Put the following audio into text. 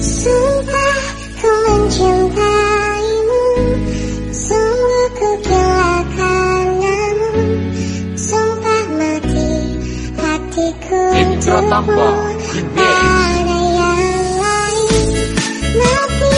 Sumpah ku mencintaimu Sungguh ku gila karenamu Sumpah mati hatiku Indra Tambah, untukmu Ada yang lain Mati